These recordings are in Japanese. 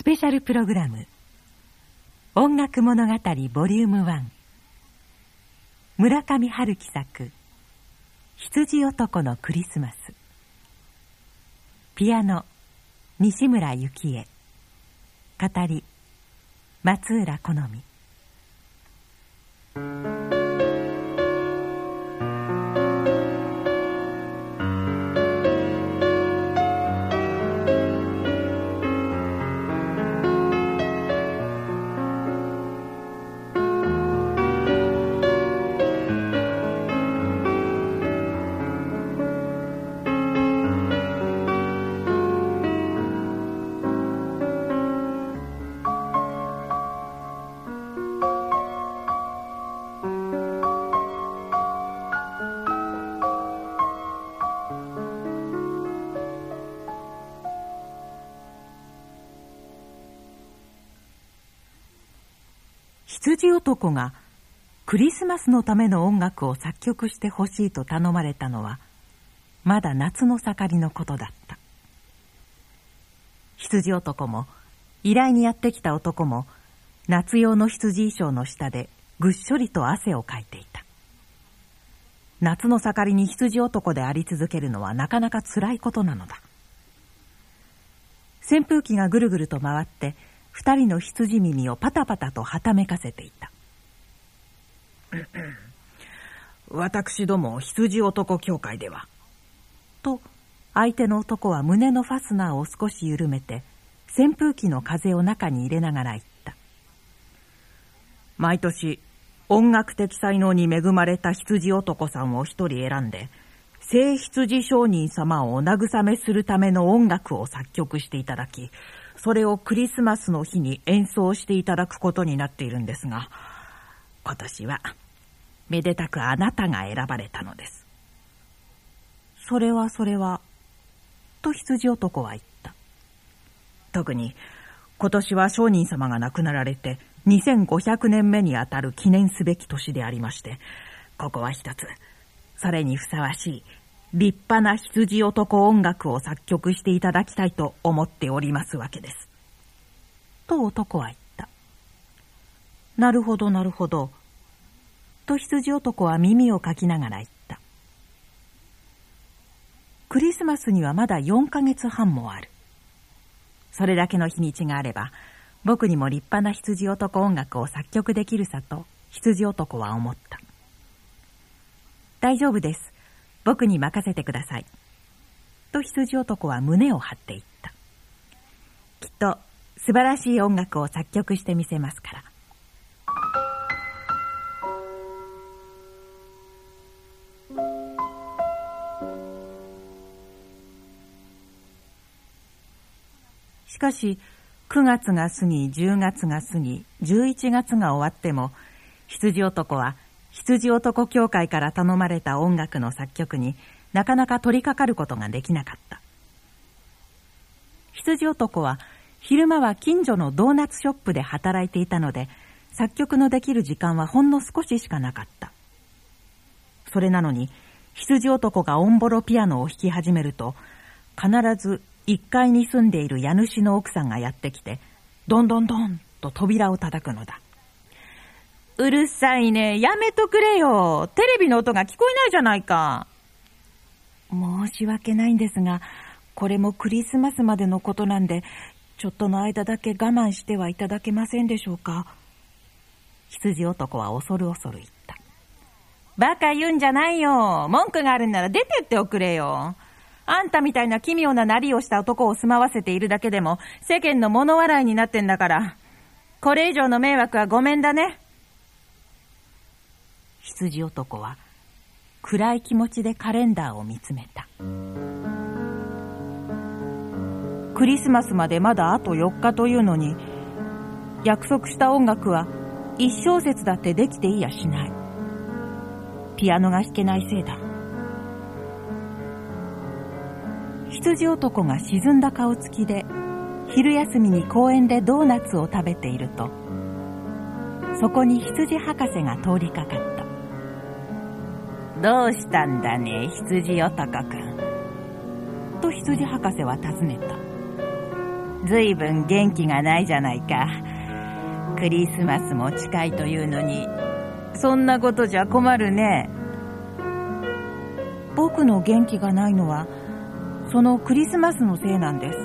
スペシャルプログラム。音楽物語ボリューム1村上春樹作羊男のクリスマス。ピアノ西村幸恵。語り松浦好美。羊男がクリスマスのための音楽を作曲してほしいと頼まれたのはまだ夏の盛りのことだった。羊男も依頼にやってきた男も夏用の羊衣装の下でぐっしょりと汗をかいていた。夏の盛りに羊男であり続けるのはなかなか辛いことなのだ。扇風機がぐるぐると回って二人の羊耳をパタパタとはためかせていた。私ども羊男協会では。と、相手の男は胸のファスナーを少し緩めて、扇風機の風を中に入れながら言った。毎年、音楽的才能に恵まれた羊男さんを一人選んで、聖羊商人様をお慰めするための音楽を作曲していただき、それをクリスマスの日に演奏していただくことになっているんですが、今年は、めでたくあなたが選ばれたのです。それはそれは、と羊男は言った。特に、今年は商人様が亡くなられて、2500年目にあたる記念すべき年でありまして、ここは一つ、それにふさわしい立派な羊男音楽を作曲していただきたいと思っておりますわけです。と男は言った。なるほどなるほど。と羊男は耳をかきながら言った。クリスマスにはまだ4ヶ月半もある。それだけの日にちがあれば、僕にも立派な羊男音楽を作曲できるさと羊男は思った。大丈夫です。僕に任せてください。と羊男は胸を張って言った。きっと素晴らしい音楽を作曲してみせますから。しかし、9月が過ぎ、10月が過ぎ、11月が終わっても、羊男は羊男協会から頼まれた音楽の作曲になかなか取り掛かることができなかった。羊男は昼間は近所のドーナツショップで働いていたので作曲のできる時間はほんの少ししかなかった。それなのに羊男がオンボロピアノを弾き始めると必ず1階に住んでいる家主の奥さんがやってきてどんどんどんと扉を叩くのだ。うるさいね。やめとくれよ。テレビの音が聞こえないじゃないか。申し訳ないんですが、これもクリスマスまでのことなんで、ちょっとの間だけ我慢してはいただけませんでしょうか。羊男は恐る恐る言った。バカ言うんじゃないよ。文句があるんなら出てっておくれよ。あんたみたいな奇妙ななりをした男を住まわせているだけでも世間の物笑いになってんだから。これ以上の迷惑はごめんだね。羊男は暗い気持ちでカレンダーを見つめた。クリスマスまでまだあと4日というのに約束した音楽は一小節だってできていやしない。ピアノが弾けないせいだ。羊男が沈んだ顔つきで昼休みに公園でドーナツを食べているとそこに羊博士が通りかかった。どうしたんだね、羊男くん。と羊博士は尋ねた。ずいぶん元気がないじゃないか。クリスマスも近いというのに、そんなことじゃ困るね。僕の元気がないのは、そのクリスマスのせいなんです。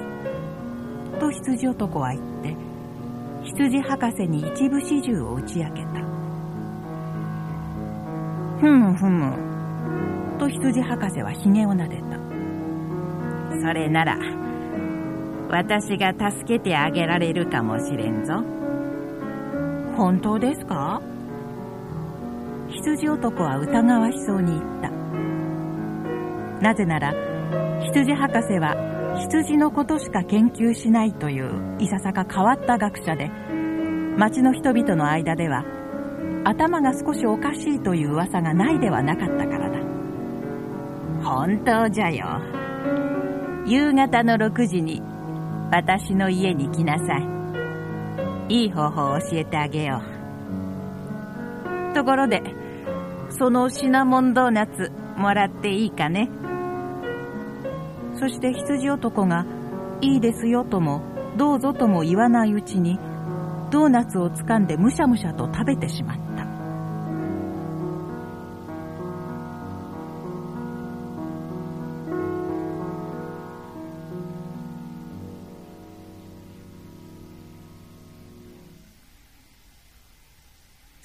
と羊男は言って、羊博士に一部始終を打ち明けた。ふむふむ。と羊博士は髭を撫でた。それなら、私が助けてあげられるかもしれんぞ。本当ですか？羊男は疑わしそうに言った。なぜなら、羊博士は羊のことしか研究しないといういささか変わった学者で、町の人々の間では、頭が少しおかしいという噂がないではなかったからだ。本当じゃよ。夕方の6時に私の家に来なさい。いい方法を教えてあげよう。ところで、そのシナモンドーナツもらっていいかね？そして羊男が、いいですよとも、どうぞとも言わないうちに、ドーナツを掴んでむしゃむしゃと食べてしまった。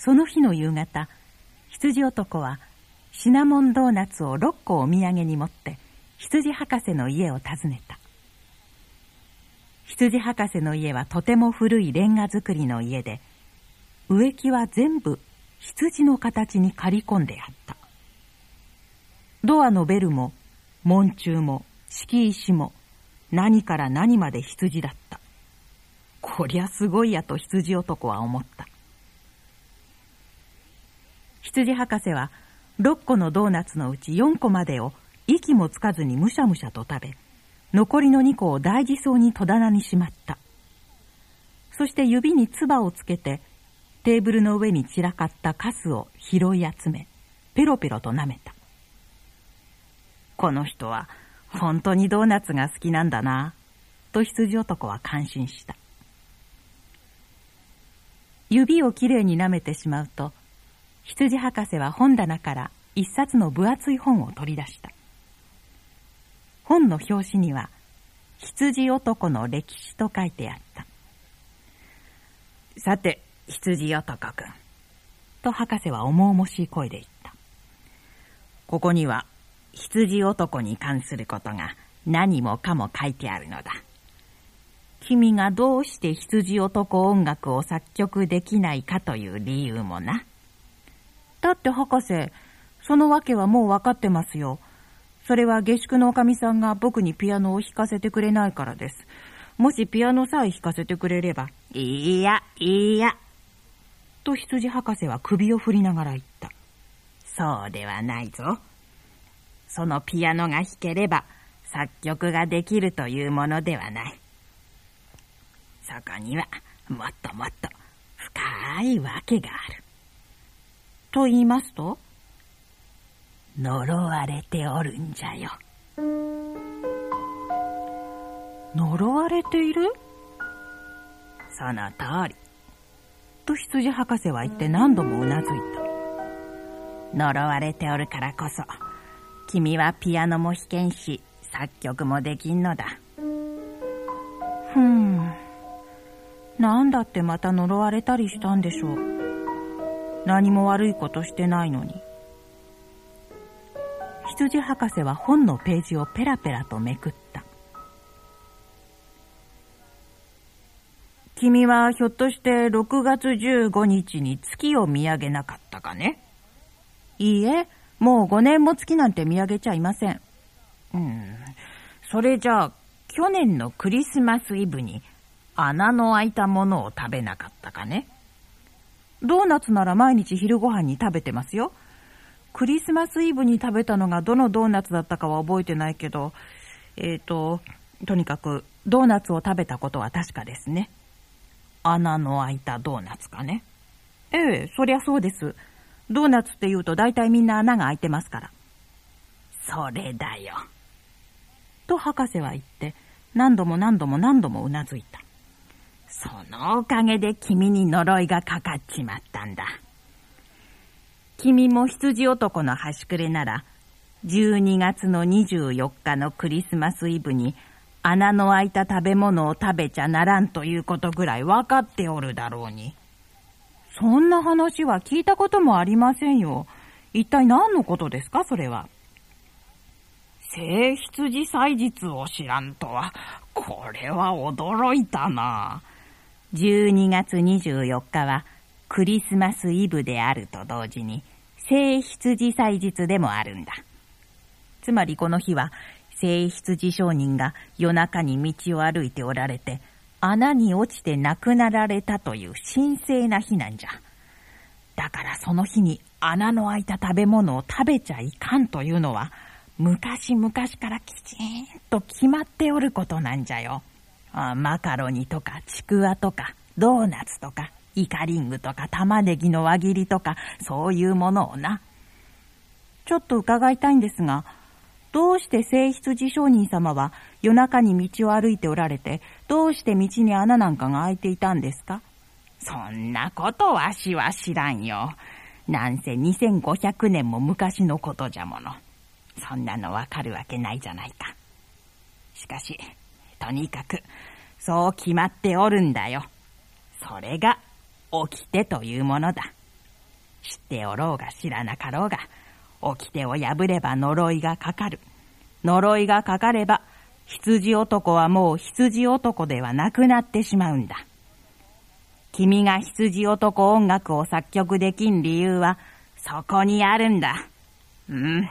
その日の夕方、羊男はシナモンドーナツを6個お土産に持って羊博士の家を訪ねた。羊博士の家はとても古いレンガ造りの家で、植木は全部羊の形に刈り込んであった。ドアのベルも門柱も敷石も何から何まで羊だった。こりゃすごいやと羊男は思った。羊博士は6個のドーナツのうち4個までを息もつかずにむしゃむしゃと食べ、残りの2個を大事そうに戸棚にしまった。そして指に唾をつけて、テーブルの上に散らかったカスを拾い集め、ペロペロと舐めた。この人は本当にドーナツが好きなんだな、と羊男は感心した。指をきれいに舐めてしまうと、羊博士は本棚から一冊の分厚い本を取り出した。本の表紙には、羊男の歴史と書いてあった。さて、羊男くん。と博士は重々しい声で言った。ここには、羊男に関することが何もかも書いてあるのだ。君がどうして羊男音楽を作曲できないかという理由もな。だって博士、そのわけはもうわかってますよ。それは下宿のおかみさんが僕にピアノを弾かせてくれないからです。もしピアノさえ弾かせてくれれば。いいや、いいや。と羊博士は首を振りながら言った。そうではないぞ。そのピアノが弾ければ作曲ができるというものではない。そこにはもっともっと深いわけがある。と言いますと？呪われておるんじゃよ。呪われている？その通り。と羊博士は言って何度もうなずいた。呪われておるからこそ、君はピアノも弾けんし、作曲もできんのだ。ふん。なんだってまた呪われたりしたんでしょう。何も悪いことしてないのに。羊博士は本のページをペラペラとめくった。君はひょっとして6月15日に月を見上げなかったかね？いいえ、もう5年も月なんて見上げちゃいません。うん、それじゃあ、去年のクリスマスイブに穴の開いたものを食べなかったかね？ドーナツなら毎日昼ご飯に食べてますよ。クリスマスイブに食べたのがどのドーナツだったかは覚えてないけど、えっ、ー、と、とにかくドーナツを食べたことは確かですね。穴の開いたドーナツかね。ええ、そりゃそうです。ドーナツって言うと大体みんな穴が開いてますから。それだよ。と博士は言って、何度も何度も何度もうなずいた。そのおかげで君に呪いがかかっちまったんだ。君も羊男の端くれなら、12月の24日のクリスマスイブに穴の開いた食べ物を食べちゃならんということぐらい分かっておるだろうに。そんな話は聞いたこともありませんよ。一体何のことですか、それは。性羊祭日を知らんとは、これは驚いたな。12月24日はクリスマスイブであると同時に、聖羊祭日でもあるんだ。つまりこの日は、聖羊商人が夜中に道を歩いておられて、穴に落ちて亡くなられたという神聖な日なんじゃ。だからその日に穴の開いた食べ物を食べちゃいかんというのは、昔々からきちんと決まっておることなんじゃよ。マカロニとかちくわとかドーナツとかイカリングとか玉ねぎの輪切りとかそういうものをな。ちょっと伺いたいんですが、どうして聖羊商人様は夜中に道を歩いておられて、どうして道に穴なんかが開いていたんですか？そんなことわしは知らんよ。なんせ2500年も昔のことじゃもの。そんなのわかるわけないじゃないか。しかし、とにかく、そう決まっておるんだよ。それが、起きてというものだ。知っておろうが知らなかろうが、掟を破れば呪いがかかる。呪いがかかれば、羊男はもう羊男ではなくなってしまうんだ。君が羊男音楽を作曲できん理由は、そこにあるんだ。うん。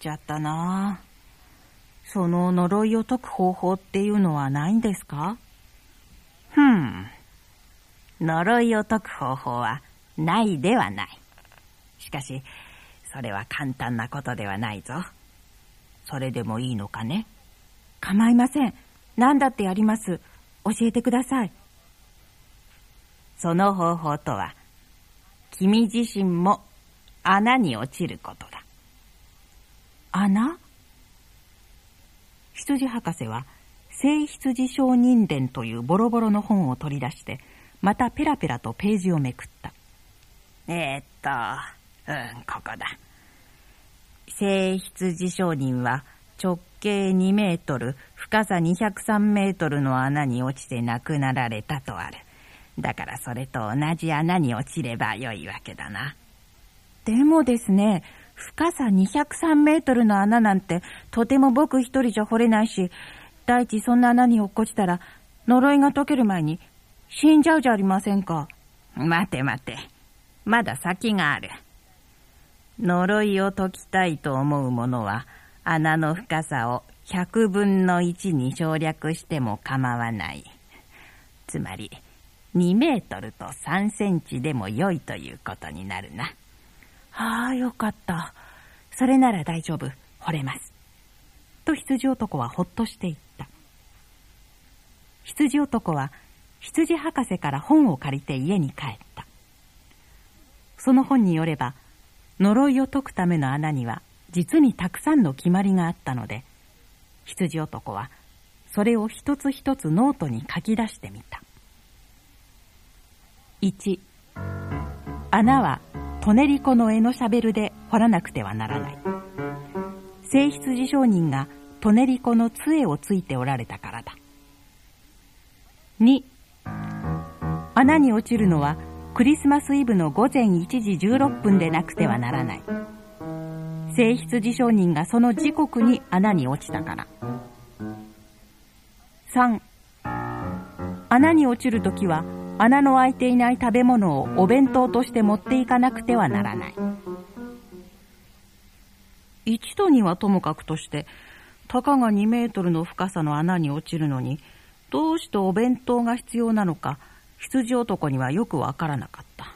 ちゃったなその呪いを解く方法っていうのはないんですか？ふん。呪いを解く方法はないではない。しかし、それは簡単なことではないぞ。それでもいいのかね？構いません。何だってやります。教えてください。その方法とは、君自身も穴に落ちることだ。穴？羊博士は、聖羊商人伝というボロボロの本を取り出して、またペラペラとページをめくった。えー、っと、うん、ここだ。聖羊商人は直径2メートル、深さ203メートルの穴に落ちて亡くなられたとある。だからそれと同じ穴に落ちればよいわけだな。でもですね、深さ203メートルの穴なんて、とても僕一人じゃ掘れないし、第一そんな穴に落っこちたら、呪いが解ける前に死んじゃうじゃありませんか。待て待て。まだ先がある。呪いを解きたいと思う者は、穴の深さを100分の1に省略しても構わない。つまり、2メートルと3センチでも良いということになるな。ああ、よかった。それなら大丈夫。惚れます。と羊男はほっとしていった。羊男は羊博士から本を借りて家に帰った。その本によれば、呪いを解くための穴には実にたくさんの決まりがあったので、羊男はそれを一つ一つノートに書き出してみた。1、穴はトネリコの柄のシャベルで掘らなくてはならない。聖羊上人がトネリコの杖をついておられたからだ。2穴に落ちるのはクリスマスイブの午前1時16分でなくてはならない。聖羊商人がその時刻に穴に落ちたから。3穴に落ちるときは穴の開いていない食べ物をお弁当として持っていかなくてはならない。一度にはともかくとしてたかが2メートルの深さの穴に落ちるのにどうしてお弁当が必要なのか羊男にはよくわからなかった。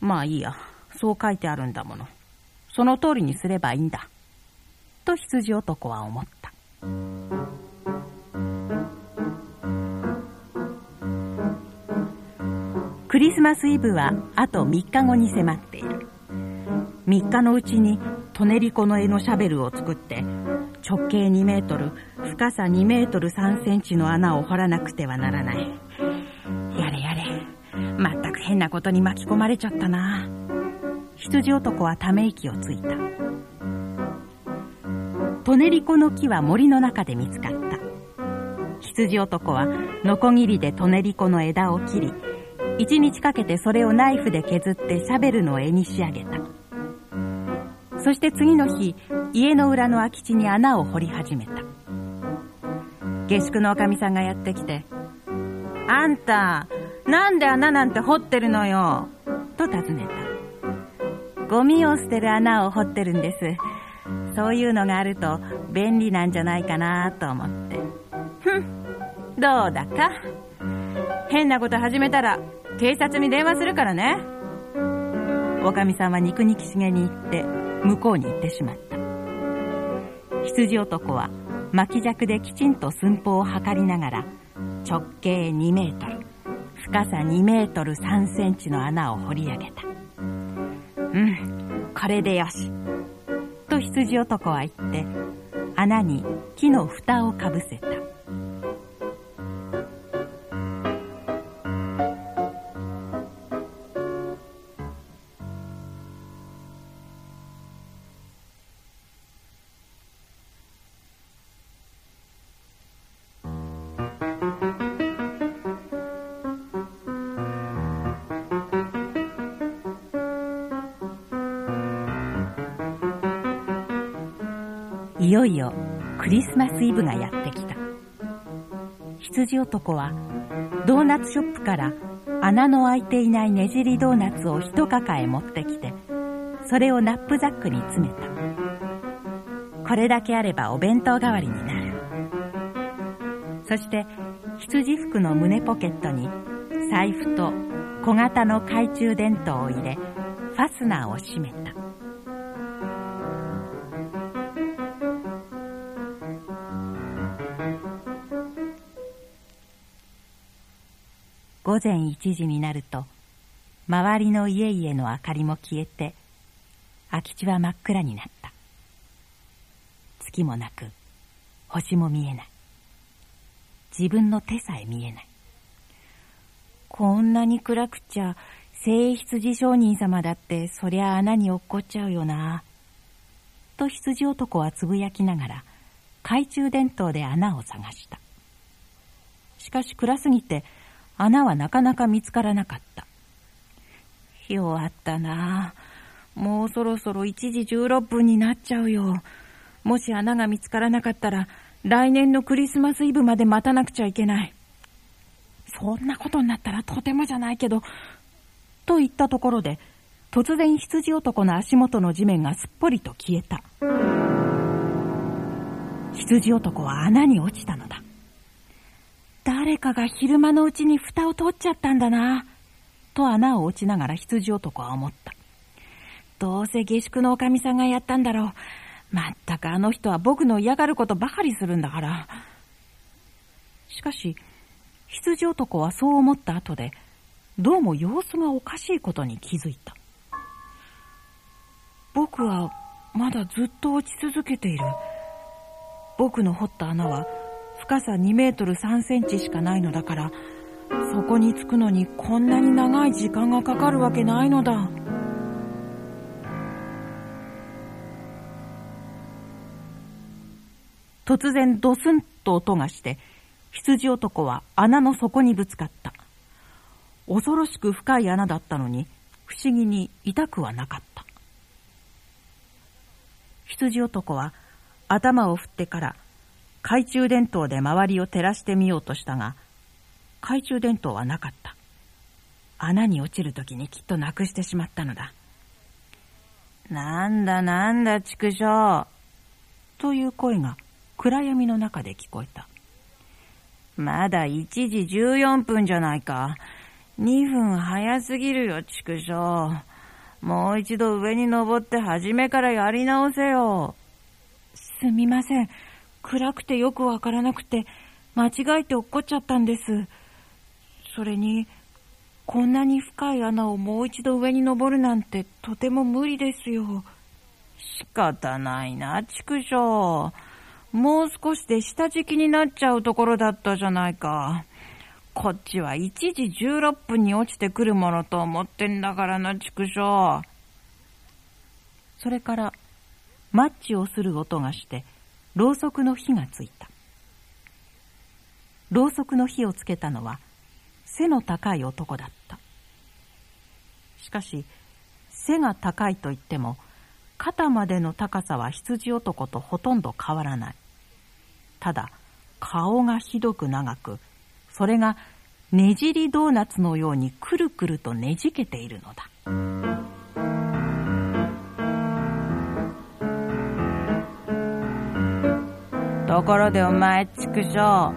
まあいいや。そう書いてあるんだもの。その通りにすればいいんだ。と羊男は思った。クリスマスイブはあと3日後に迫っている。3日のうちにトネリコの絵のシャベルを作って直径2メートル深さ2メートル3センチの穴を掘らなくてはならない。やれやれ。まったく変なことに巻き込まれちゃったな。羊男はため息をついた。トネリコの木は森の中で見つかった。羊男はノコギリでトネリコの枝を切り一日かけてそれをナイフで削ってシャベルの柄に仕上げた。そして次の日家の裏の空き地に穴を掘り始めた。下宿のおかみさんがやってきて「あんたなんで穴なんて掘ってるのよ」と尋ねた。ゴミを捨てる穴を掘ってるんです。そういうのがあると便利なんじゃないかなと思って。ふんどうだか？変なこと始めたら警察に電話するからね。おかみさんは肉肉しげに言って向こうに行ってしまった。羊男は巻き尺できちんと寸法を測りながら直径2メートル深さ2メートル3センチの穴を掘り上げた。うんこれでよし。と羊男は言って穴に木の蓋をかぶせた。いよいよクリスマスイブがやってきた。羊男はドーナツショップから穴の開いていないねじりドーナツを一抱え持ってきてそれをナップザックに詰めた。これだけあればお弁当代わりになる。そして羊服の胸ポケットに財布と小型の懐中電灯を入れファスナーを閉めた。午前1時になると周りの家々の明かりも消えて空き地は真っ暗になった。月もなく星も見えない。自分の手さえ見えない。こんなに暗くちゃ聖羊商人様だってそりゃ穴に落っこっちゃうよな。と羊男はつぶやきながら懐中電灯で穴を探した。しかし暗すぎて穴はなかなか見つからなかった。弱ったなもうそろそろ1時16分になっちゃうよ。もし穴が見つからなかったら、来年のクリスマスイブまで待たなくちゃいけない。そんなことになったらとてもじゃないけど、と言ったところで、突然羊男の足元の地面がすっぽりと消えた。羊男は穴に落ちたのだ。誰かが昼間のうちに蓋を取っちゃったんだな。と穴を落ちながら羊男は思った。どうせ下宿のおかみさんがやったんだろう。まったくあの人は僕の嫌がることばかりするんだから。しかし、羊男はそう思った後で、どうも様子がおかしいことに気づいた。僕はまだずっと落ち続けている。僕の掘った穴は深さ2メートル3センチしかないのだから、そこに着くのにこんなに長い時間がかかるわけないのだ。突然ドスンと音がして、羊男は穴の底にぶつかった。恐ろしく深い穴だったのに、不思議に痛くはなかった。羊男は頭を振ってから懐中電灯で周りを照らしてみようとしたが、懐中電灯はなかった。穴に落ちるときにきっとなくしてしまったのだ。なんだなんだ、畜生。という声が暗闇の中で聞こえた。まだ1時14分じゃないか。2分早すぎるよ、畜生。もう一度上に登って初めからやり直せよ。すみません。暗くてよくわからなくて、間違えて落っこっちゃったんです。それに、こんなに深い穴をもう一度上に登るなんてとても無理ですよ。仕方ないな、畜生。もう少しで下敷きになっちゃうところだったじゃないか。こっちは1時16分に落ちてくるものと思ってんだからな、畜生。それから、マッチをする音がして、ろうそくの火がついた。ろうそくの火をつけたのは、背の高い男だった。しかし、背が高いと言っても、肩までの高さは羊男とほとんど変わらない。ただ、顔がひどく長く、それがねじりドーナツのようにくるくるとねじけているのだ。ところでお前、畜生、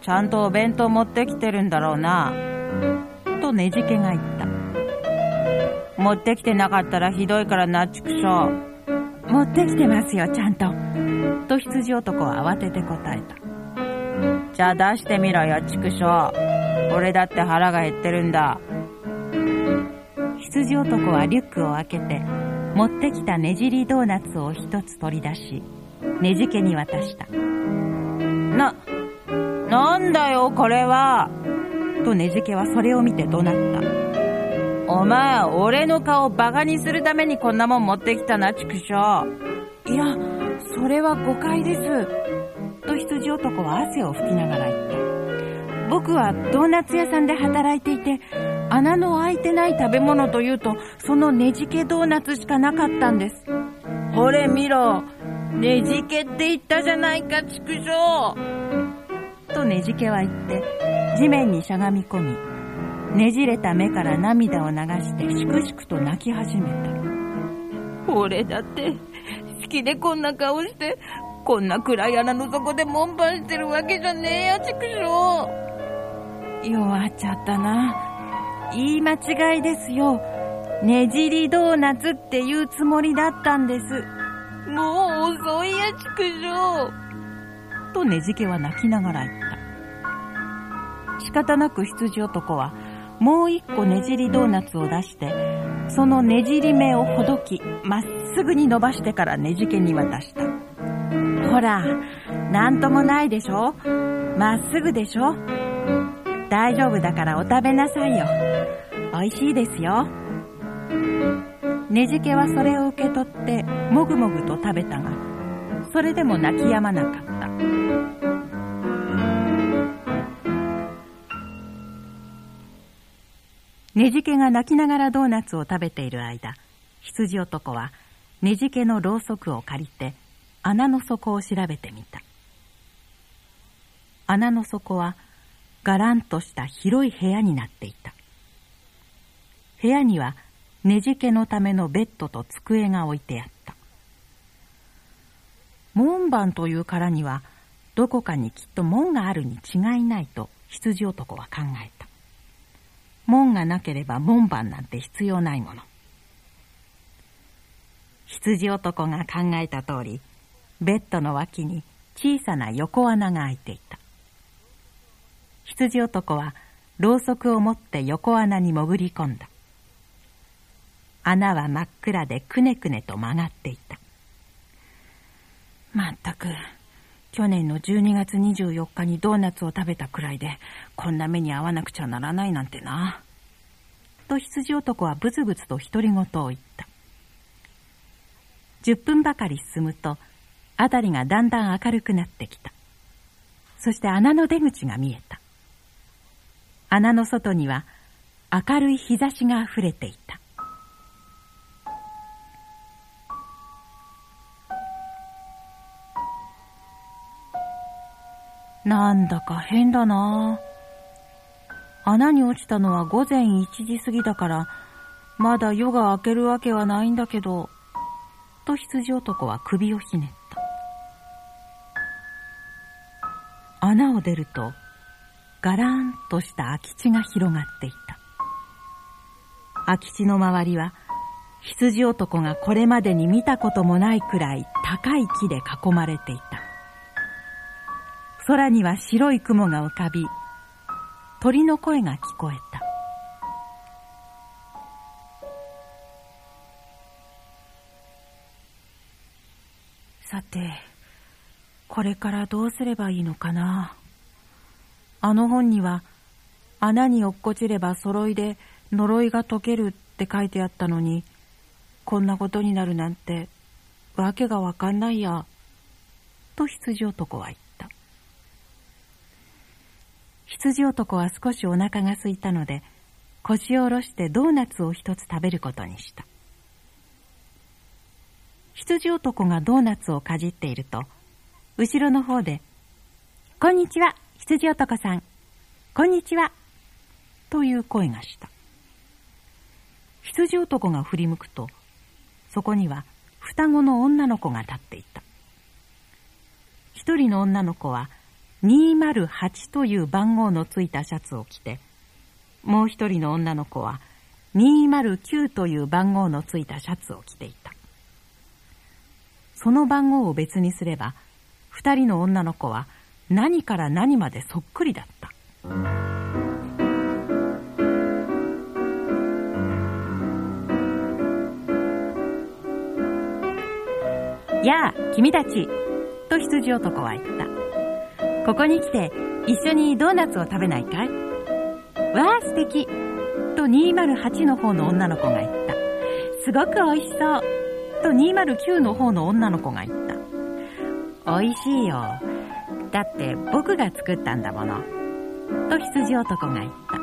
ちゃんとお弁当持ってきてるんだろうな。とねじけが言った。持ってきてなかったらひどいからな、畜生。持ってきてますよ、ちゃんと。と羊男は慌てて答えた。じゃあ出してみろよ、畜生。俺だって腹が減ってるんだ。羊男はリュックを開けて、持ってきたねじりドーナツを一つ取り出し、ねじけに渡した。な、なんだよ、これは。とねじけはそれを見て怒鳴った。お前、俺の顔をバカにするためにこんなもん持ってきたな、畜生。いや、それは誤解です。と羊男は汗を拭きながら言った。僕はドーナツ屋さんで働いていて、穴の開いてない食べ物というと、そのねじけドーナツしかなかったんです。ほれ見ろ。ねじけって言ったじゃないか、畜生。とねじけは言って、地面にしゃがみ込み、ねじれた目から涙を流してしくしくと泣き始めた。俺だって、好きでこんな顔して、こんな暗い穴の底で門番してるわけじゃねえや、畜生。弱っちゃったな。言い間違いですよ。ねじりドーナツっていうつもりだったんです。もう遅いや、畜生。とねじけは泣きながら言った。仕方なく羊男は、もう一個ねじりドーナツを出して、そのねじり目をほどき、まっすぐに伸ばしてからねじけに渡した。ほら、なんともないでしょ？まっすぐでしょ？大丈夫だからお食べなさいよ。美味しいですよ。ねじけはそれを受け取って、もぐもぐと食べたが、それでも泣き止まなかった。ねじけが泣きながらドーナツを食べている間、羊男はねじけのろうそくを借りて穴の底を調べてみた。穴の底はがらんとした広い部屋になっていた。部屋にはねじけのためのベッドと机が置いてあった。門番というからにはどこかにきっと門があるに違いないと羊男は考えた。門がなければ門番なんて必要ないもの。羊男が考えた通り、ベッドの脇に小さな横穴が開いていた。羊男はろうそくを持って横穴に潜り込んだ。穴は真っ暗でくねくねと曲がっていた。まったく、去年の12月24日にドーナツを食べたくらいで、こんな目に遭わなくちゃならないなんてな。と羊男はブツブツと独り言を言った。10分ばかり進むと、辺りがだんだん明るくなってきた。そして穴の出口が見えた。穴の外には明るい日差しがあふれていた。なんだか変だな穴に落ちたのは午前1時過ぎだから、まだ夜が明けるわけはないんだけど、と羊男は首をひねった。穴を出ると、ガランとした空き地が広がっていた。空き地の周りは、羊男がこれまでに見たこともないくらい高い木で囲まれていた。空には白い雲が浮かび、鳥の声が聞こえた。さて、これからどうすればいいのかな？あの本には、穴に落っこちれば揃いで呪いが解けるって書いてあったのに、こんなことになるなんて、わけがわかんないや、と羊男は言った。羊男は少しお腹が空いたので、腰を下ろしてドーナツを一つ食べることにした。羊男がドーナツをかじっていると、後ろの方で、こんにちは、羊男さん。こんにちは。という声がした。羊男が振り向くと、そこには双子の女の子が立っていた。一人の女の子は208という番号のついたシャツを着て、もう一人の女の子は209という番号のついたシャツを着ていた。その番号を別にすれば、二人の女の子は何から何までそっくりだった。やあ、君たち、と羊男は言った。ここに来て一緒にドーナツを食べないかい?わあ素敵と208の方の女の子が言った。すごく美味しそうと209の方の女の子が言った。美味しいよ。だって僕が作ったんだもの。と羊男が言った。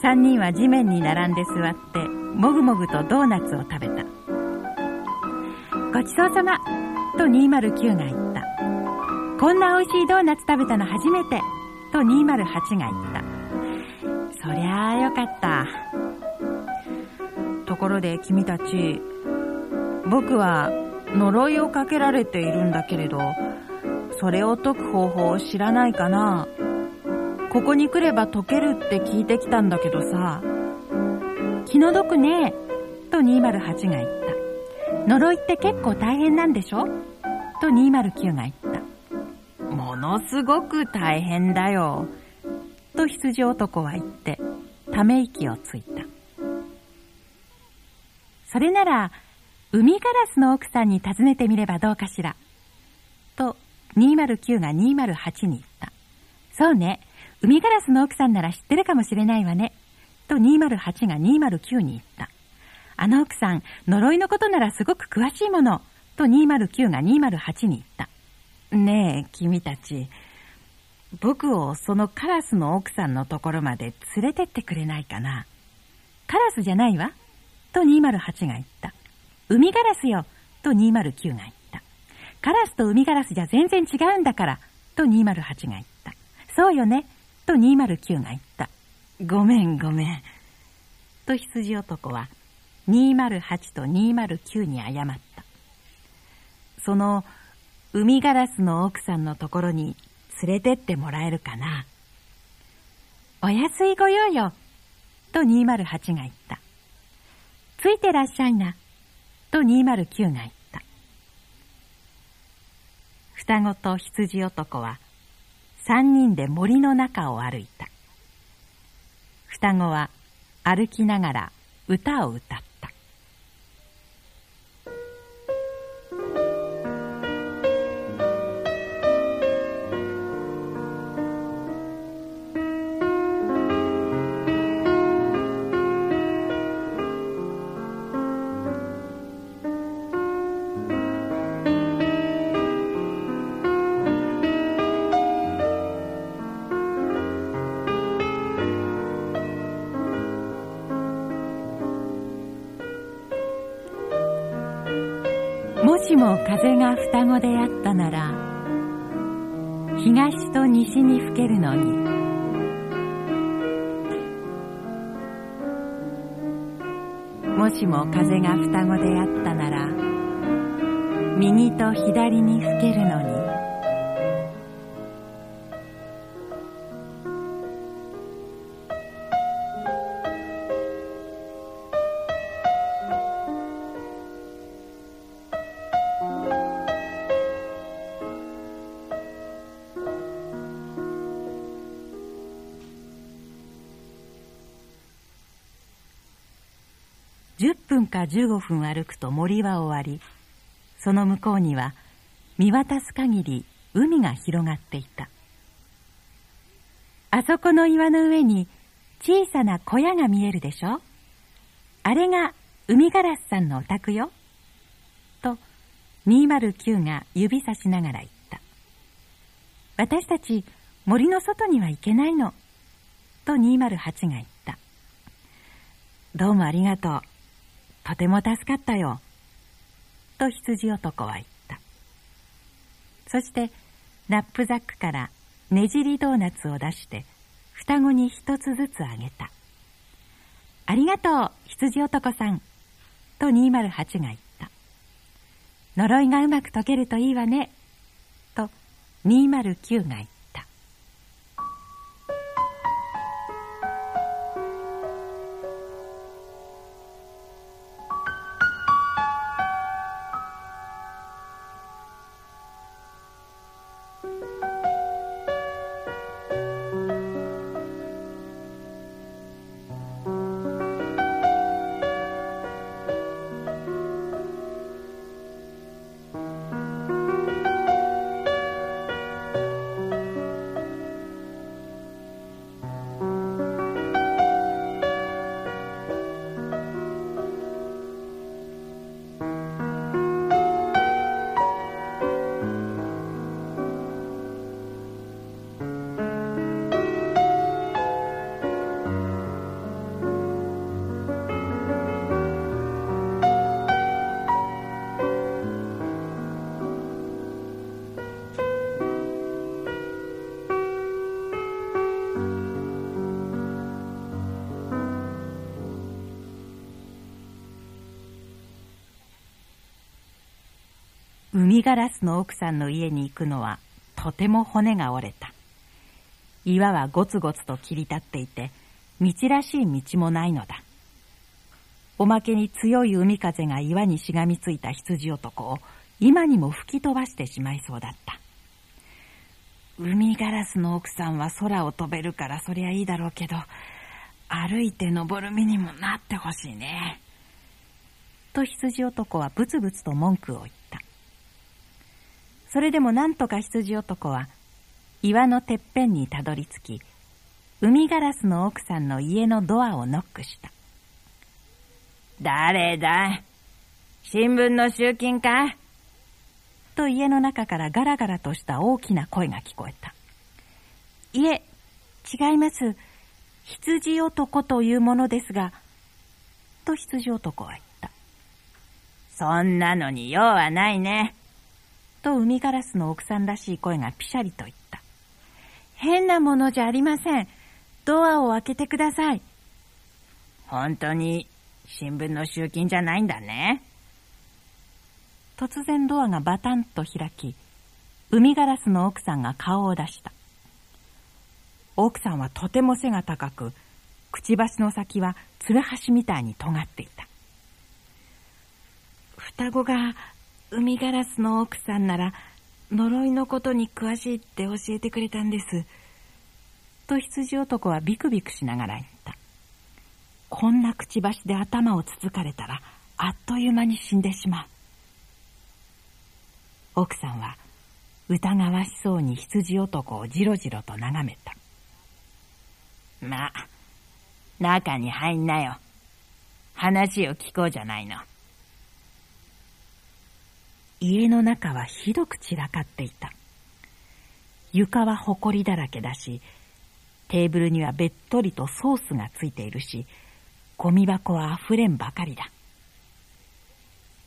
三人は地面に並んで座って、もぐもぐとドーナツを食べた。ごちそうさまと209が言った。こんな美味しいドーナツ食べたの初めて。と208が言った。そりゃあよかった。ところで君たち僕は呪いをかけられているんだけれどそれを解く方法を知らないかな。ここに来れば解けるって聞いてきたんだけどさ。気の毒ね。と208が言った。呪いって結構大変なんでしょ？と209が言った。ものすごく大変だよ。と羊男は言って、ため息をついた。それなら、海ガラスの奥さんに尋ねてみればどうかしら。と、209が208に言った。そうね、海ガラスの奥さんなら知ってるかもしれないわね。と208が209に言った。あの奥さん、呪いのことならすごく詳しいもの。と209が208に言った。ねえ、君たち。僕をそのカラスの奥さんのところまで連れてってくれないかな。カラスじゃないわ。と208が言った。海ガラスよ。と209が言った。カラスと海ガラスじゃ全然違うんだから。と208が言った。そうよね。と209が言った。ごめんごめん。と羊男は208と209に謝った。その海ガラスの奥さんのところに連れてってもらえるかな。お安いご用よ、と208が言った。ついてらっしゃいな、と209が言った。双子と羊男は三人で森の中を歩いた。双子は歩きながら歌を歌った。双子であったなら東と西に吹けるのに。もしも風が双子であったなら右と左に吹けるのに。15分歩くと森は終わりその向こうには見渡す限り海が広がっていた。あそこの岩の上に小さな小屋が見えるでしょ？あれが海ガラスさんのお宅よ？と209が指さしながら言った。私たち森の外には行けないの？と208が言った。どうもありがとう。とても助かったよ。と羊男は言った。そしてナップザックからねじりドーナツを出して双子に一つずつあげた。ありがとう、羊男さん。と208が言った。呪いがうまく解けるといいわね。と209が言っ海ガラスの奥さんの家に行くのはとても骨が折れた。岩はゴツゴツと切り立っていて、道らしい道もないのだ。おまけに強い海風が岩にしがみついた羊男を今にも吹き飛ばしてしまいそうだった。海ガラスの奥さんは空を飛べるからそりゃいいだろうけど、歩いて登る身にもなってほしいね。と羊男はブツブツと文句を言った。それでもなんとか羊男は岩のてっぺんにたどり着き、海ガラスの奥さんの家のドアをノックした。誰だ？新聞の集金か？と家の中からガラガラとした大きな声が聞こえた。いえ、違います。羊男というものですが、と羊男は言った。そんなのに用はないね。と海ガラスの奥さんらしい声がピシャリと言った。変なものじゃありません。ドアを開けてください。本当に新聞の集金じゃないんだね。突然ドアがバタンと開き、海ガラスの奥さんが顔を出した。奥さんはとても背が高く、くちばしの先はつるはしみたいに尖っていた。双子が海ガラスの奥さんなら呪いのことに詳しいって教えてくれたんです。と羊男はビクビクしながら言った。こんなくちばしで頭をつつかれたらあっという間に死んでしまう。奥さんは疑わしそうに羊男をじろじろと眺めた。まあ、中に入んなよ。話を聞こうじゃないの。家の中はひどく散らかっていた。床はほこりだらけだし、テーブルにはべっとりとソースがついているし、ゴミ箱はあふれんばかりだ。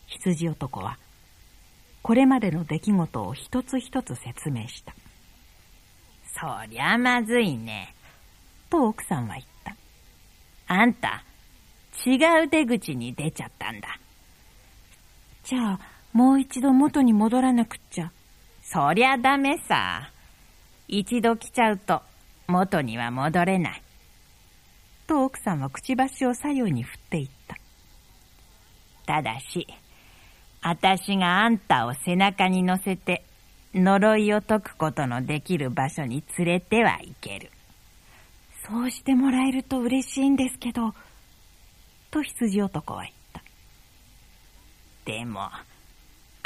羊男はこれまでの出来事を一つ一つ説明した。そりゃまずいね。と奥さんは言った。あんた、違う出口に出ちゃったんだ。じゃあ、もう一度元に戻らなくっちゃ。そりゃダメさ。一度来ちゃうと元には戻れない。と奥さんはくちばしを左右に振っていった。ただし、あたしがあんたを背中に乗せて呪いを解くことのできる場所に連れてはいける。そうしてもらえると嬉しいんですけど、と羊男は言った。でも、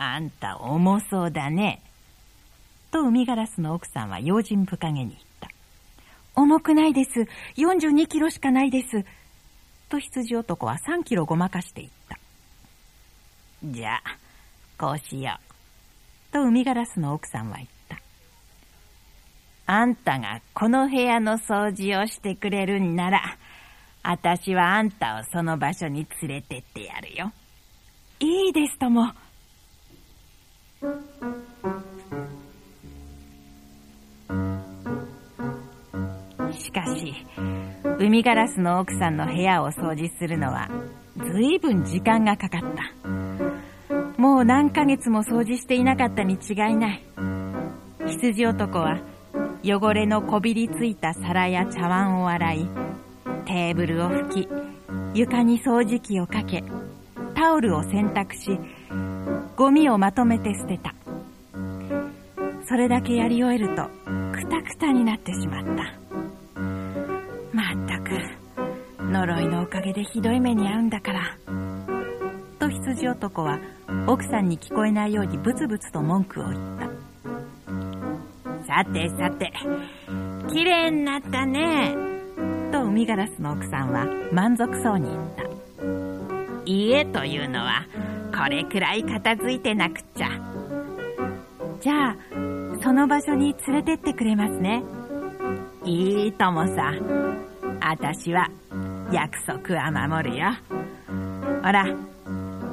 あんた重そうだね。と海ガラスの奥さんは用心深げに言った。重くないです。42キロしかないです。と羊男は3キロごまかして言った。じゃあ、こうしよう。と海ガラスの奥さんは言った。あんたがこの部屋の掃除をしてくれるんなら、あたしはあんたをその場所に連れてってやるよ。いいですとも。しかし、海ガラスの奥さんの部屋を掃除するのは、ずいぶん時間がかかった。もう何ヶ月も掃除していなかったに違いない。羊男は、汚れのこびりついた皿や茶碗を洗い、テーブルを拭き、床に掃除機をかけ、タオルを洗濯し、ゴミをまとめて捨てた。それだけやり終えると、くたくたになってしまった。まったく、呪いのおかげでひどい目に遭うんだから。と羊男は奥さんに聞こえないようにブツブツと文句を言った。さてさて、綺麗になったね。と海ガラスの奥さんは満足そうに言った。家というのはこれくらい片付いてなくっちゃ。じゃあ、その場所に連れてってくれますね。いいともさ。あたしは約束は守るよ。ほら、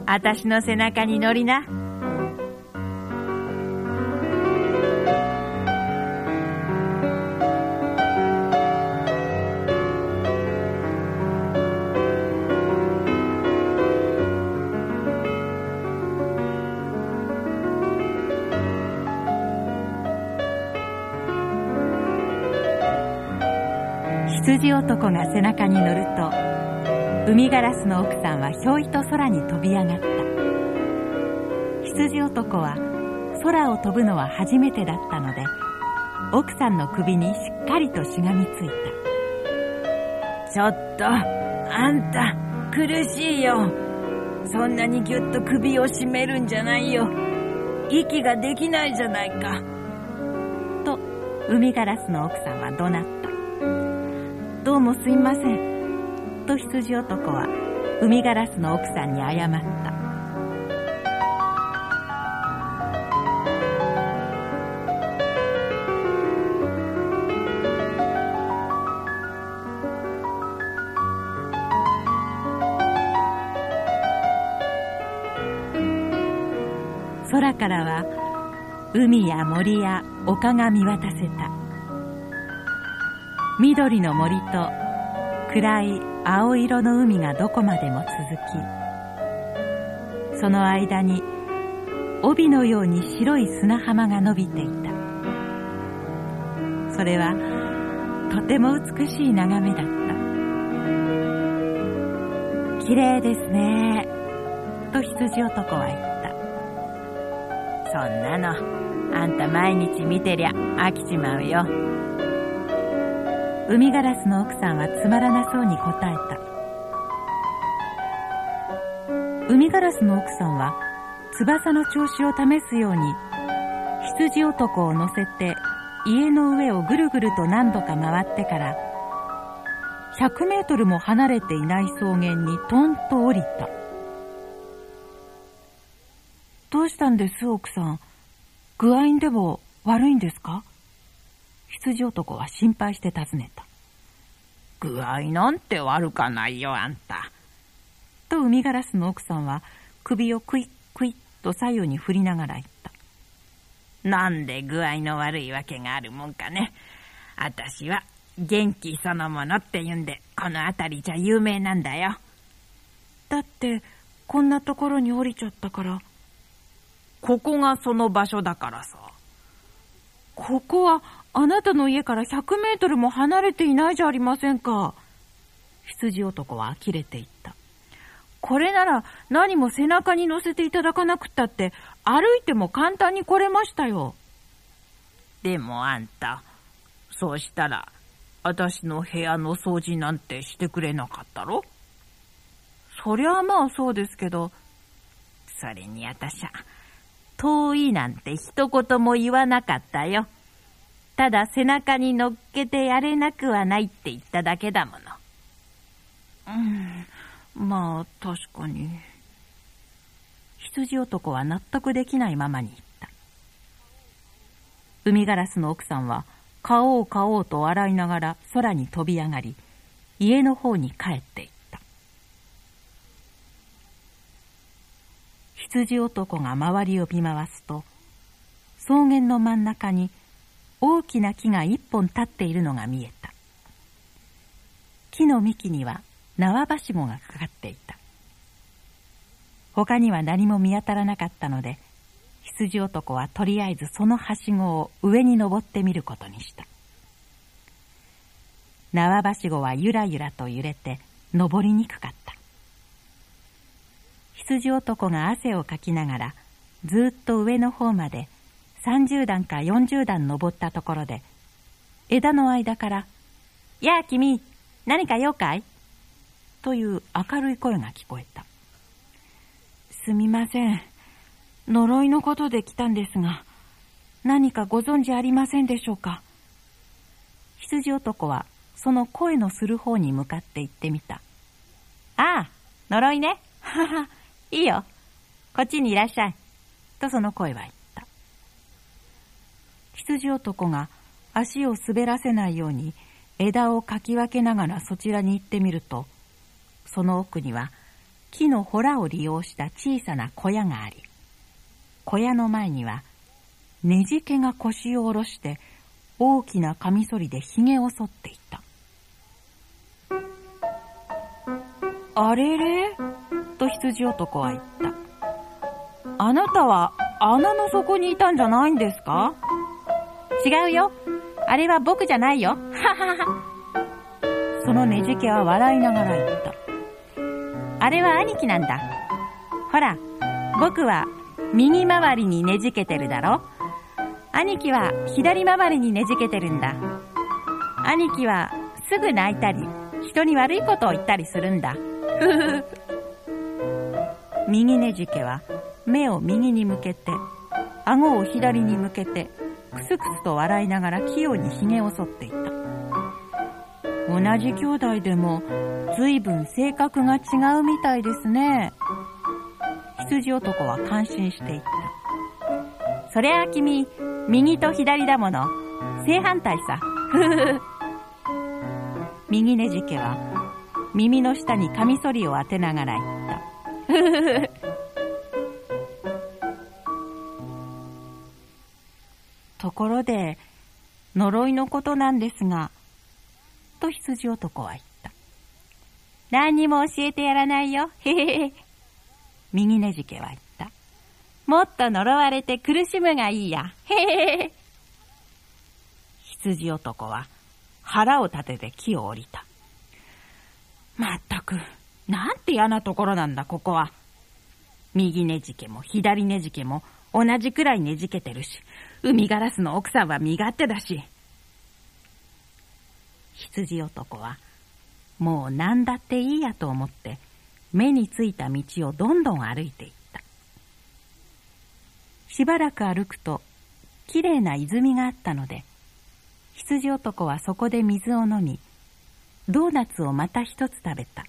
あたしの背中に乗りな。男が背中に乗ると海ガラスの奥さんはひょいと空に飛び上がった。羊男は空を飛ぶのは初めてだったので奥さんの首にしっかりとしがみついた。ちょっとあんた苦しいよ。そんなにぎゅっと首を絞めるんじゃないよ。息ができないじゃないか。と海ガラスの奥さんは怒鳴った。どうもすいません。と羊男は海ガラスの奥さんに謝った。空からは海や森や丘が見渡せた。緑の森と暗い青色の海がどこまでも続きその間に帯のように白い砂浜が伸びていた。それはとても美しい眺めだった。綺麗ですねと羊男は言った。そんなのあんた毎日見てりゃ飽きちまうよ。海ガラスの奥さんはつまらなそうに答えた。海ガラスの奥さんは翼の調子を試すように羊男を乗せて家の上をぐるぐると何度か回ってから100メートルも離れていない草原にトンと降りた。どうしたんです奥さん。具合にでも悪いんですか？羊男は心配して尋ねた。具合なんて悪かないよ、あんた。と海ガラスの奥さんは首をクイックイッと左右に振りながら言った。なんで具合の悪いわけがあるもんかね。あたしは元気そのものって言うんで、この辺りじゃ有名なんだよ。だって、こんなところに降りちゃったから。ここがその場所だからさ。ここはあなたの家から100メートルも離れていないじゃありませんか。羊男は呆れていった。これなら何も背中に乗せていただかなくったって歩いても簡単に来れましたよ。でもあんた、そうしたら私の部屋の掃除なんてしてくれなかったろ？そりゃあまあそうですけど。それに私は、遠いなんて一言も言わなかったよ。ただ背中に乗っけてやれなくはないって言っただけだもの。うん、まあ確かに。羊男は納得できないままに言った。海ガラスの奥さんは、買おう買おうと笑いながら空に飛び上がり、家の方に帰っていった。羊男が周りを見回すと、草原の真ん中に大きな木が一本立っているのが見えた。木の幹には縄ばしごがかかっていた。他には何も見当たらなかったので、羊男はとりあえずそのはしごを上に登ってみることにした。縄ばしごはゆらゆらと揺れて登りにくかった。羊男が汗をかきながらずっと上の方まで30段か40段登ったところで枝の間から「やあ君何か用かい?」という明るい声が聞こえた。すみません。呪いのことで来たんですが、何かご存知ありませんでしょうか？羊男はその声のする方に向かって行ってみた。ああ、呪いね。はは、いいよ。こっちにいらっしゃい。とその声は言っ羊男が足を滑らせないように枝をかき分けながらそちらに行ってみると、その奥には木の洞を利用した小さな小屋があり、小屋の前には、ねじけが腰を下ろして大きなカミソリで髭を剃っていた。あれれ？と羊男は言った。あなたは穴の底にいたんじゃないんですか？違うよ。あれは僕じゃないよ。ははは。そのねじけは笑いながら言った。あれは兄貴なんだ。ほら、僕は右回りにねじけてるだろ兄貴は左回りにねじけてるんだ。兄貴はすぐ泣いたり、人に悪いことを言ったりするんだ。ふ ふ右ねじけは目を右に向けて、顎を左に向けて、くすくすと笑いながら器用に髭を剃っていた。同じ兄弟でも随分性格が違うみたいですね。羊男は感心していった。そりゃあ君、右と左だもの。正反対さふふふ。右ねじけは、耳の下にカミソリを当てながら言ったふふふ。ところで、呪いのことなんですが、と羊男は言った。何にも教えてやらないよ。へへへ。右ねじけは言った。もっと呪われて苦しむがいいや。へへへ。羊男は腹を立てて木を降りた。まったく、なんて嫌なところなんだ、ここは。右ねじけも左ねじけも同じくらいねじけてるし、海ガラスの奥さんは身勝手だし。羊男は、もう何だっていいやと思って、目についた道をどんどん歩いていった。しばらく歩くと、きれいな泉があったので、羊男はそこで水を飲み、ドーナツをまた一つ食べた。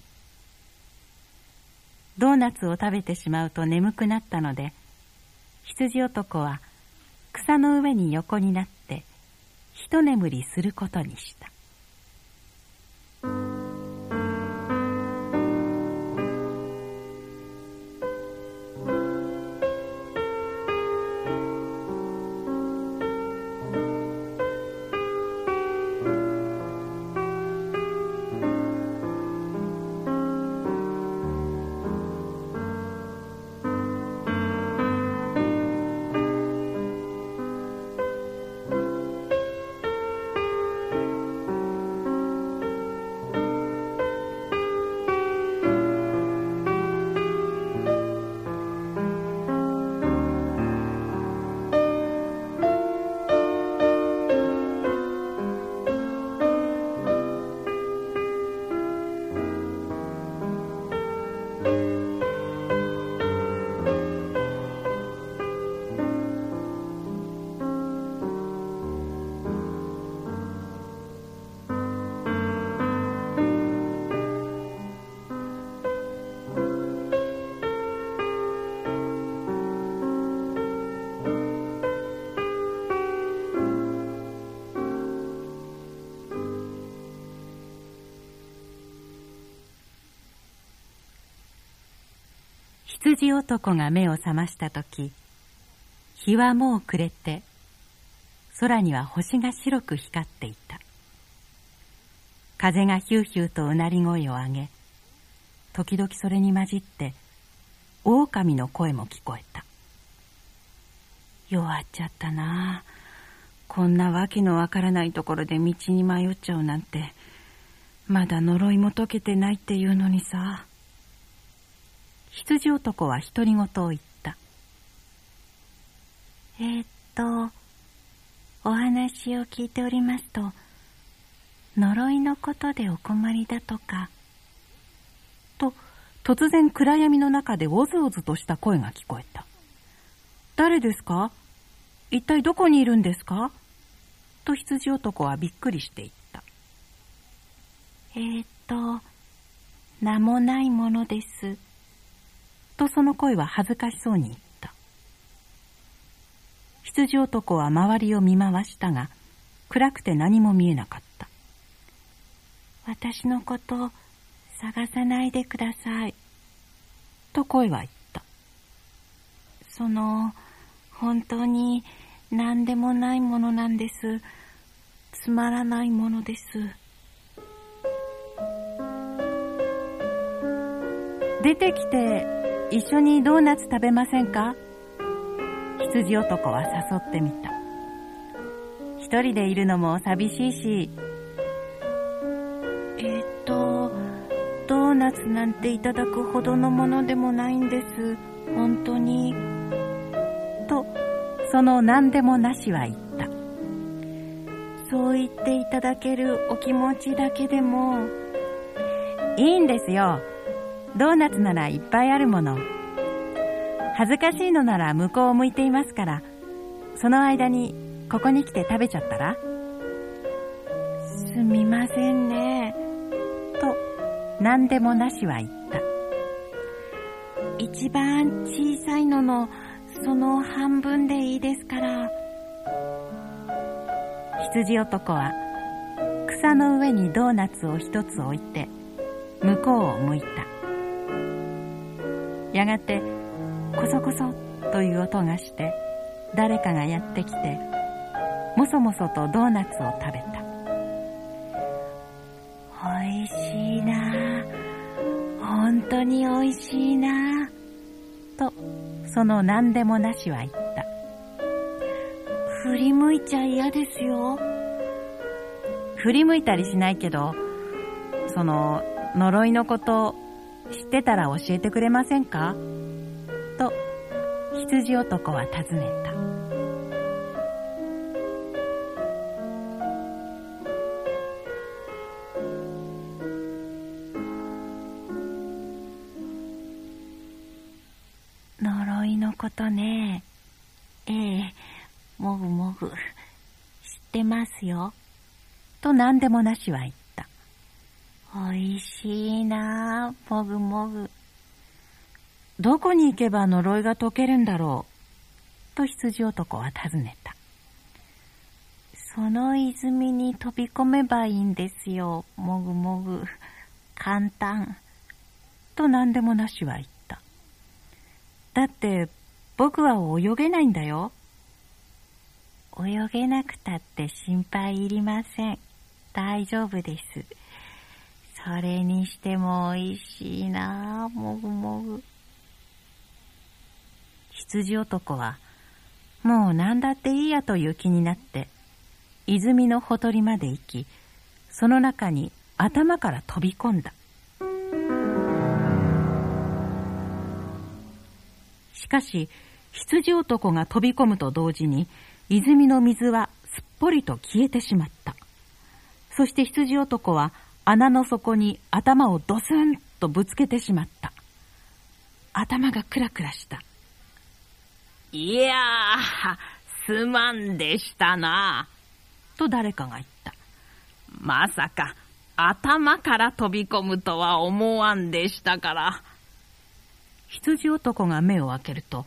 ドーナツを食べてしまうと眠くなったので、羊男は草の上に横になって一眠りすることにした。羊男が目を覚ました時日はもう暮れて空には星が白く光っていた。風がヒューヒューとうなり声を上げ時々それに混じって狼の声も聞こえた。弱っちゃったな。あこんなわけのわからないところで道に迷っちゃうなんてまだ呪いも解けてないっていうのにさ。羊男は独り言を言った。えー、っとお話を聞いておりますと呪いのことでお困りだとかと突然暗闇の中でおずおずとした声が聞こえた。誰ですか？一体どこにいるんですか？と羊男はびっくりしていった。えー、っと名もないものです。とその声は恥ずかしそうに言った。羊男は周りを見回したが暗くて何も見えなかった私のこと探さないでくださいと声は言ったその本当に何でもないものなんです。つまらないものです。出てきて一緒にドーナツ食べませんか？羊男は誘ってみた。一人でいるのも寂しいし。えっと、ドーナツなんていただくほどのものでもないんです。本当に。と、その何でもなしは言った。そう言っていただけるお気持ちだけでも。いいんですよ。ドーナツならいっぱいあるもの。恥ずかしいのなら向こうを向いていますから、その間にここに来て食べちゃったら？すみませんね。と、何でもなしは言った。一番小さいののその半分でいいですから。羊男は草の上にドーナツを一つ置いて向こうを向いた。やがてコソコソという音がして誰かがやってきてもそもそとドーナツを食べた。おいしいな。本当においしいな。とその何でもなしは言った。振り向いちゃ嫌ですよ。振り向いたりしないけどその呪いのこと知ってたら教えてくれませんか？と羊男は尋ねた。呪いのことね。ええもぐもぐ。知ってますよ。と何でもなしは言ったおいしいもぐもぐ。どこに行けば呪いが解けるんだろうと羊男は尋ねた。その泉に飛び込めばいいんですよ、もぐもぐ。簡単。と何でもなしは言った。だって僕は泳げないんだよ。泳げなくたって心配いりません。大丈夫です。それにしても美味しいなあもぐもぐ。羊男は、もう何だっていいやという気になって、泉のほとりまで行き、その中に頭から飛び込んだ。しかし、羊男が飛び込むと同時に、泉の水はすっぽりと消えてしまった。そして羊男は穴の底に頭をドスンとぶつけてしまった。頭がクラクラした。いやー、すまんでしたな。と誰かが言った。まさか、頭から飛び込むとは思わんでしたから。羊男が目を開けると、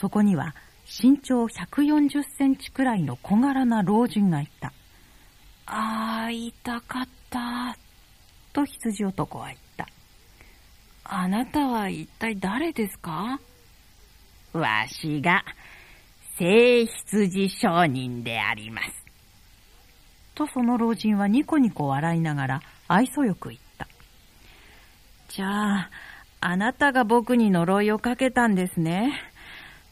そこには身長140センチくらいの小柄な老人がいた。ああ、痛かった。と羊男は言った。あなたは一体誰ですか？わしが、聖羊商人であります。とその老人はニコニコ笑いながら愛想よく言った。じゃあ、あなたが僕に呪いをかけたんですね。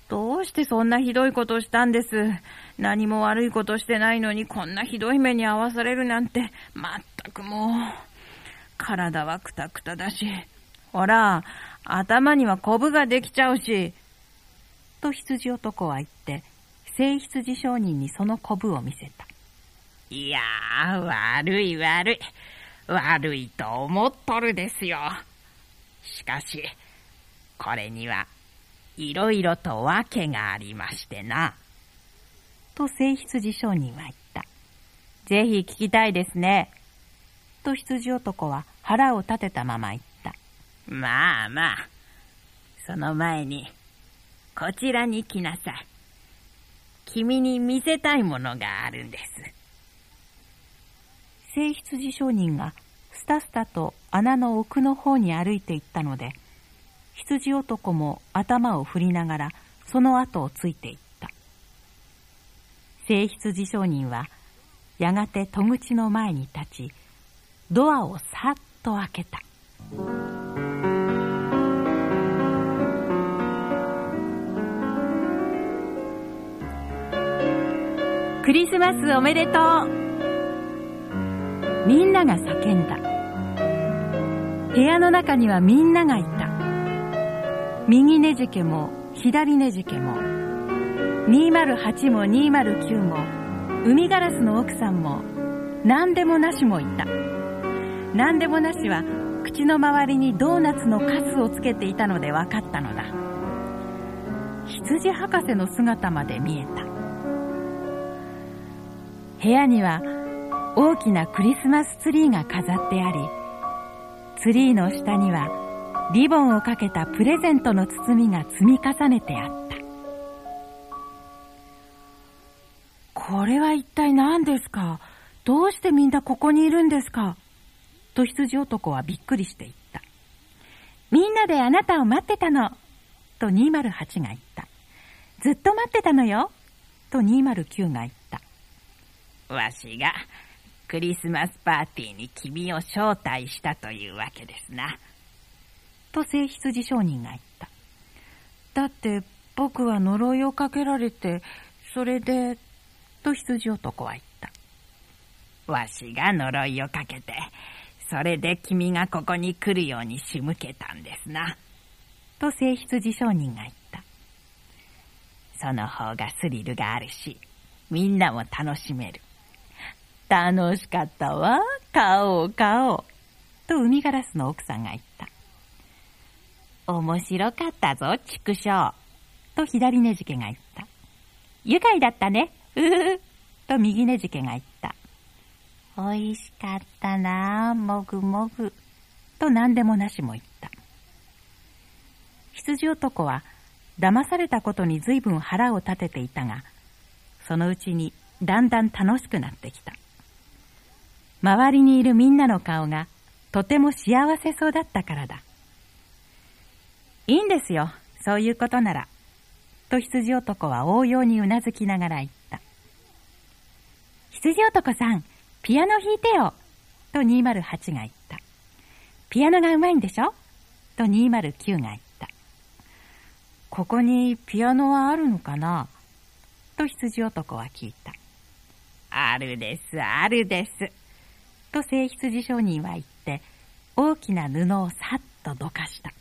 どうしてそんなひどいことしたんです？何も悪いことしてないのにこんなひどい目に遭わされるなんて、まったくもう。体はくたくただし。ほら、頭にはコブができちゃうし。と羊男は言って、聖羊商人にそのコブを見せた。いやー、悪い悪い。悪いと思っとるですよ。しかし、これにはいろいろと訳がありましてな。と聖羊商人は言った。ぜひ聞きたいですね。と羊男は腹を立てたまま言った。まあまあ、その前に、こちらに来なさい。君に見せたいものがあるんです。聖羊商人がスタスタと穴の奥の方に歩いていったので、羊男も頭を振りながらその後をついていった。聖羊商人はやがて戸口の前に立ち、ドアをさっと開けた。クリスマスおめでとうみんなが叫んだ。部屋の中にはみんながいた。右ねじけも左ねじけも、208も209も、海ガラスの奥さんも、何でもなしもいた。何でもなしは口の周りにドーナツのカスをつけていたので分かったのだ。羊博士の姿まで見えた。部屋には大きなクリスマスツリーが飾ってあり、ツリーの下にはリボンをかけたプレゼントの包みが積み重ねてあった。これは一体何ですか？どうしてみんなここにいるんですか？と羊男はびっくりして言った。みんなであなたを待ってたの。と208が言った。ずっと待ってたのよ。と209が言った。わしがクリスマスパーティーに君を招待したというわけですな。と聖羊商人が言った。だって僕は呪いをかけられて、それで、と羊男は言った。わしが呪いをかけて、それで君がここに来るように仕向けたんですな。と聖羊商人が言った。その方がスリルがあるし、みんなも楽しめる。楽しかったわ。買おう買おう。と海ガラスの奥さんが言った。面白かったぞ、畜生。と左ねじけが言った。愉快だったね。うふふと右ねじけが言った。おいしかったなもぐもぐ。と何でもなしも言った。羊男は騙されたことに随分腹を立てていたが、そのうちにだんだん楽しくなってきた。周りにいるみんなの顔がとても幸せそうだったからだ。いいんですよ、そういうことなら。と羊男は応用にうなずきながら言った。羊男さん、ピアノ弾いてよと208が言った。ピアノがうまいんでしょ？と209が言った。ここにピアノはあるのかな？と羊男は聞いた。あるです、あるです。と聖羊商人は言って、大きな布をさっとどかした。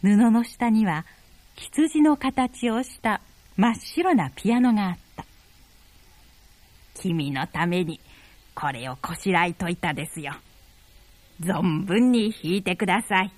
布の下には羊の形をした真っ白なピアノがあった。君のためにこれをこしらえといたですよ。存分に引いてください。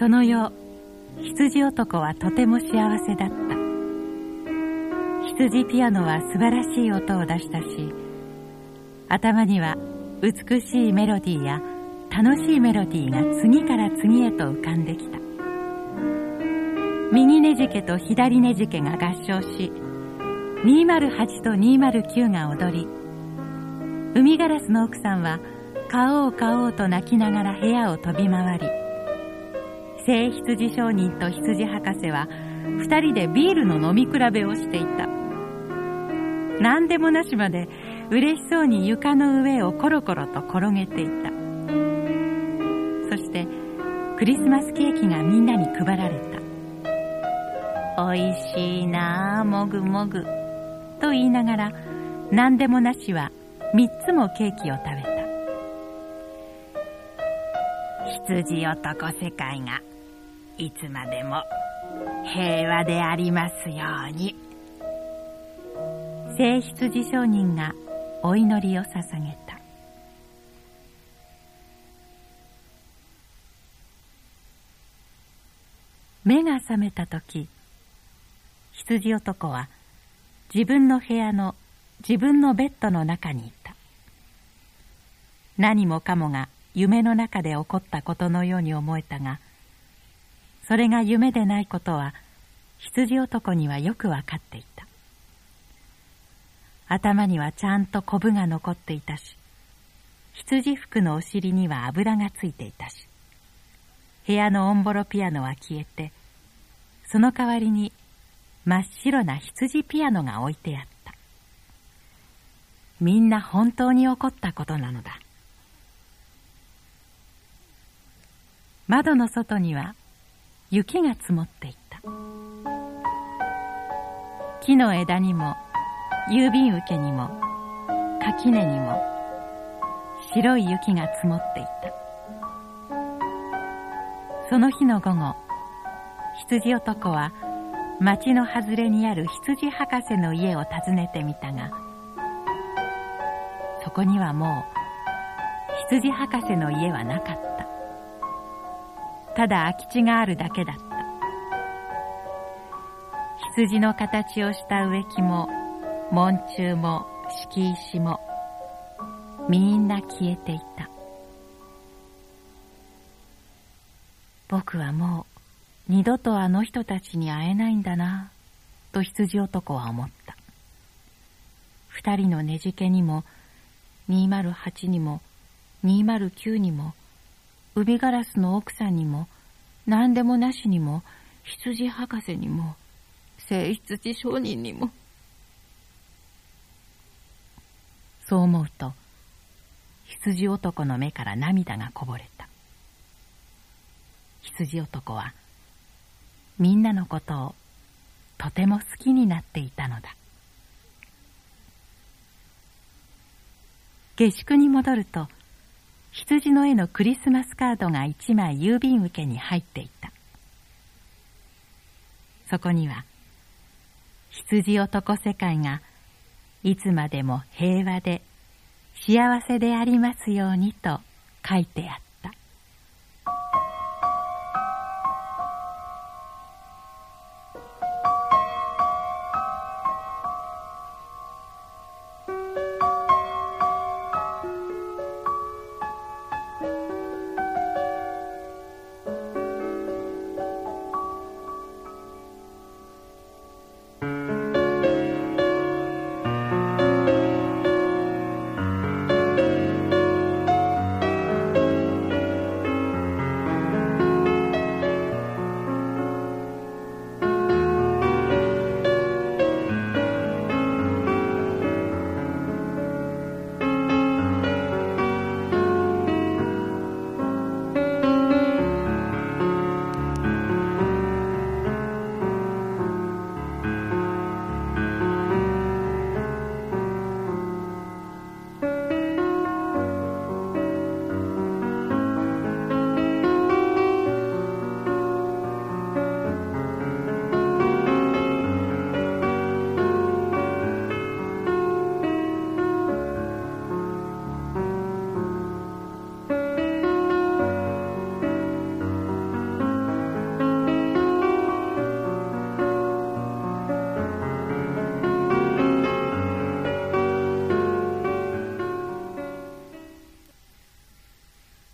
その夜羊男はとても幸せだった。羊ピアノは素晴らしい音を出したし頭には美しいメロディーや楽しいメロディーが次から次へと浮かんできた。右ねじけと左ねじけが合唱し208と209が踊り海ガラスの奥さんは買おう買おうと泣きながら部屋を飛び回り聖羊商人と羊博士は二人でビールの飲み比べをしていた。何でもなしまで嬉しそうに床の上をコロコロと転げていた。そしてクリスマスケーキがみんなに配られた。おいしいなあもぐもぐ。と言いながら何でもなしは三つもケーキを食べた。羊男世界がいつまでも平和でありますように。聖羊商人がお祈りを捧げた。目が覚めた時羊男は自分の部屋の自分のベッドの中にいた。何もかもが夢の中で起こったことのように思えたがそれが夢でないことは羊男にはよくわかっていた。頭にはちゃんとコブが残っていたし羊服のお尻には油がついていたし部屋のオンボロピアノは消えてその代わりに真っ白な羊ピアノが置いてあった。みんな本当に起こったことなのだ。窓の外には雪が積もっていた。木の枝にも郵便受けにも垣根にも白い雪が積もっていた。その日の午後羊男は町の外れにある羊博士の家を訪ねてみたがそこにはもう羊博士の家はなかった。ただ空き地があるだけだった。羊の形をした植木も門柱も敷石もみんな消えていた。僕はもう二度とあの人たちに会えないんだなと羊男は思った。二人のねじけにも208にも209にも海ガラスの奥さんにも何でもなしにも羊博士にも聖羊商人にも。そう思うと羊男の目から涙がこぼれた。羊男はみんなのことをとても好きになっていたのだ。下宿に戻ると羊の絵のクリスマスカードが一枚郵便受けに入っていた。そこには羊男世界がいつまでも平和で幸せでありますようにと書いてあった。